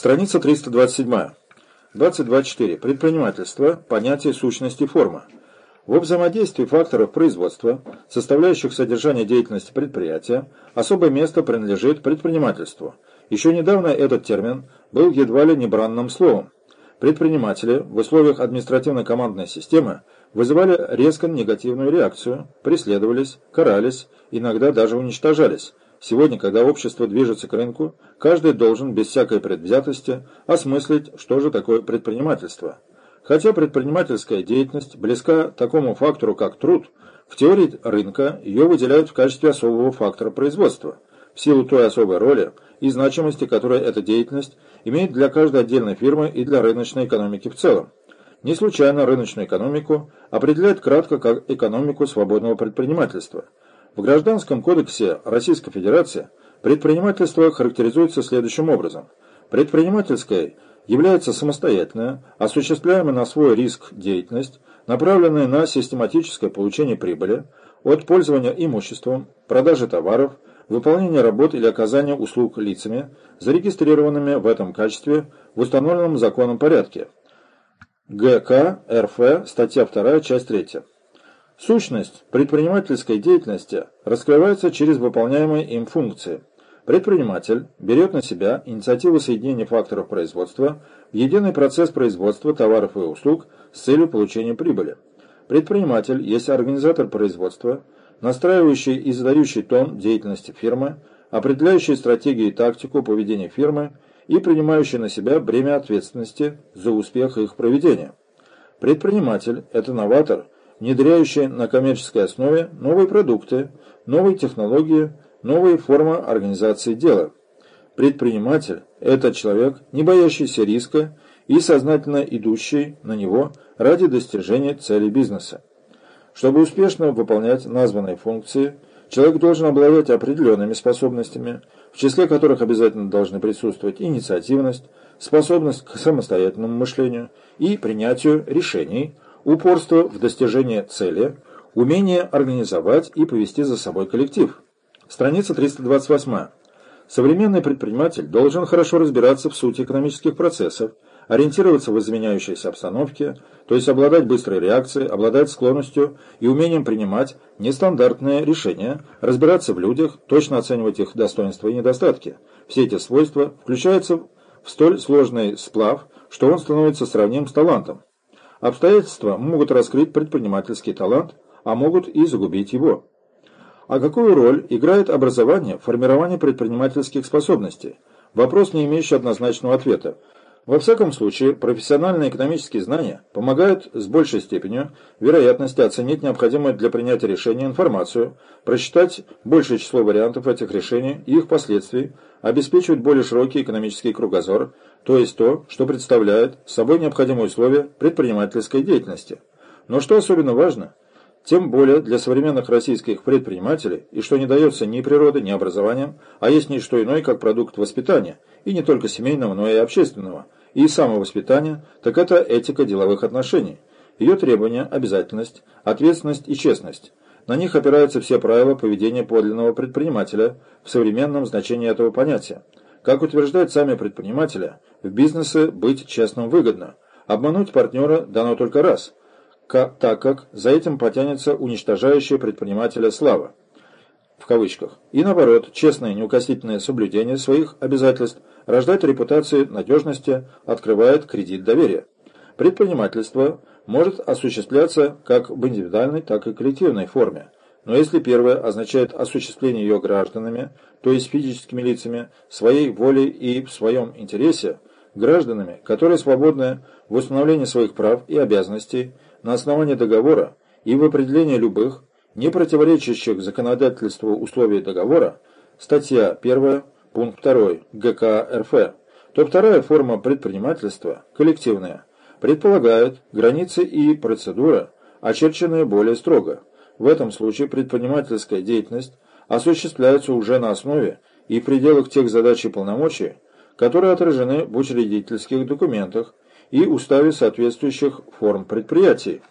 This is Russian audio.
Страница 327. 22.4. Предпринимательство. Понятие сущности форма. В взаимодействии факторов производства, составляющих содержание деятельности предприятия, особое место принадлежит предпринимательству. Еще недавно этот термин был едва ли не словом. Предприниматели в условиях административно-командной системы вызывали резко негативную реакцию, преследовались, карались, иногда даже уничтожались, Сегодня, когда общество движется к рынку, каждый должен без всякой предвзятости осмыслить, что же такое предпринимательство. Хотя предпринимательская деятельность близка такому фактору, как труд, в теории рынка ее выделяют в качестве особого фактора производства, в силу той особой роли и значимости, которую эта деятельность имеет для каждой отдельной фирмы и для рыночной экономики в целом. Не случайно рыночную экономику определяют кратко как экономику свободного предпринимательства – в Гражданском кодексе Российской Федерации предпринимательство характеризуется следующим образом. Предпринимательское является самостоятельная, осуществляемая на свой риск деятельность, направленная на систематическое получение прибыли от пользования имуществом, продажи товаров, выполнения работ или оказания услуг лицами, зарегистрированными в этом качестве в установленном законом порядке. ГК РФ, статья 2, часть 3. Сущность предпринимательской деятельности раскрывается через выполняемые им функции. Предприниматель берет на себя инициативу соединения факторов производства в единый процесс производства товаров и услуг с целью получения прибыли. Предприниматель есть организатор производства, настраивающий и задающий тон деятельности фирмы, определяющий стратегию и тактику поведения фирмы и принимающий на себя бремя ответственности за успех их проведения. Предприниматель – это новатор – внедряющие на коммерческой основе новые продукты, новые технологии, новые формы организации дела. Предприниматель – это человек, не боящийся риска и сознательно идущий на него ради достижения цели бизнеса. Чтобы успешно выполнять названные функции, человек должен обладать определенными способностями, в числе которых обязательно должны присутствовать инициативность, способность к самостоятельному мышлению и принятию решений – упорство в достижении цели, умение организовать и повести за собой коллектив. Страница 328. Современный предприниматель должен хорошо разбираться в сути экономических процессов, ориентироваться в изменяющейся обстановке, то есть обладать быстрой реакцией, обладать склонностью и умением принимать нестандартные решения, разбираться в людях, точно оценивать их достоинства и недостатки. Все эти свойства включаются в столь сложный сплав, что он становится сравним с талантом. Обстоятельства могут раскрыть предпринимательский талант, а могут и загубить его. А какую роль играет образование в формировании предпринимательских способностей? Вопрос, не имеющий однозначного ответа. Во всяком случае, профессиональные экономические знания помогают с большей степенью вероятности оценить необходимую для принятия решения информацию, просчитать большее число вариантов этих решений и их последствий, обеспечивать более широкий экономический кругозор, то есть то, что представляет собой необходимые условия предпринимательской деятельности. Но что особенно важно, тем более для современных российских предпринимателей, и что не дается ни природой, ни образованием, а есть не что иное, как продукт воспитания, и не только семейного, но и общественного, и самовоспитания, так это этика деловых отношений, ее требования, обязательность, ответственность и честность. На них опираются все правила поведения подлинного предпринимателя в современном значении этого понятия. Как утверждают сами предприниматели, в бизнесе быть честным выгодно. Обмануть партнера дано только раз, так как за этим потянется уничтожающая предпринимателя слава. В кавычках. И наоборот, честное неукоснительное соблюдение своих обязательств рождает репутацию надежности, открывает кредит доверия. Предпринимательство может осуществляться как в индивидуальной, так и коллективной форме. Но если первое означает осуществление ее гражданами, то есть физическими лицами, своей волей и в своем интересе, гражданами, которые свободны в установлении своих прав и обязанностей на основании договора и в определении любых, не противоречащих законодательству условий договора, статья 1, пункт 2 ГК РФ, то вторая форма предпринимательства, коллективная, предполагает границы и процедура, очерченные более строго. В этом случае предпринимательская деятельность осуществляется уже на основе и в пределах тех задач и полномочий, которые отражены в учредительских документах и уставе соответствующих форм предприятий.